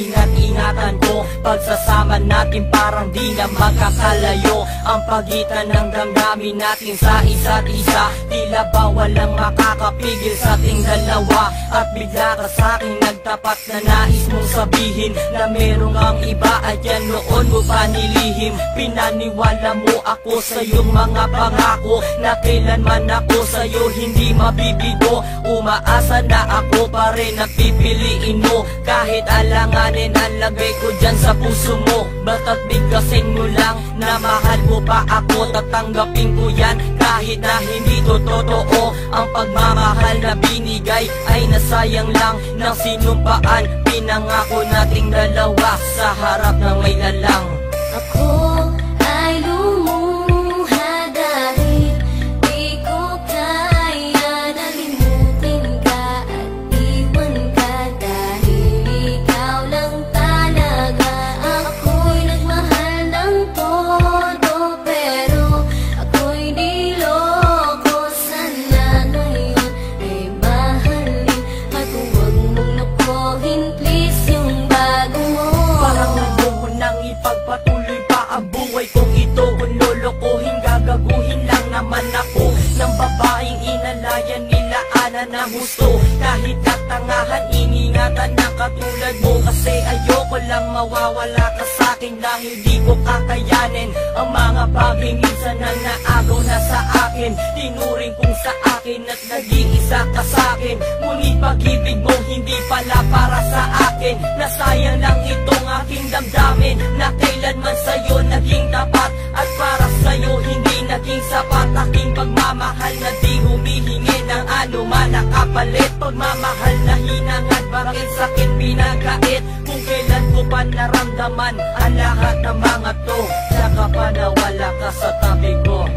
iniingat-ingatan ko Pagsasama natin parang di na magkakalayo. Ang pagitan ng damdamin natin sa isa't isa Tila ba walang makakapigil sa ating dalawa. At bigla ka sa'king nagtapat na nais mong sabihin Na merong ang iba at yan noon mo pa nilihim. Pinaniwala mo ako sa iyong mga pangako Na kailanman ako sa'yo hindi mabibigo. Umaasa na ako pa rin ang pipiliin mo. Kahit alanganin ang lagay ko dyan sa puso mo. Bata't bigkasin mo lang na mahal mo pa ako. Tatanggapin ko yan kahit na hindi to totoo. Ang pagmamahal na binigay ay nasayang lang Ng sinumpaan. Pinangako nating dalawa sa harap ng may lalang Ako naman ako Ng babaeng inalayan nila ana na gusto. Kahit katangahan, iningatan na katulad mo. Kasi ayoko lang mawawala ka sa'kin Dahil di ko kakayanin Ang mga bagay minsan na naagaw na sa akin. Tinuring kong sa akin at nag-iisa ka sa'kin Ngunit pag-ibig mo hindi pala para sa akin. Nasayang lang itong aking damdamin Na kailanman sa'yo pagmamahal na hinangad Bakit sa'kin pinagkait? Kung kailan ko pa naramdaman Ang lahat ng mga to Saka pa nawala ka sa tabi ko.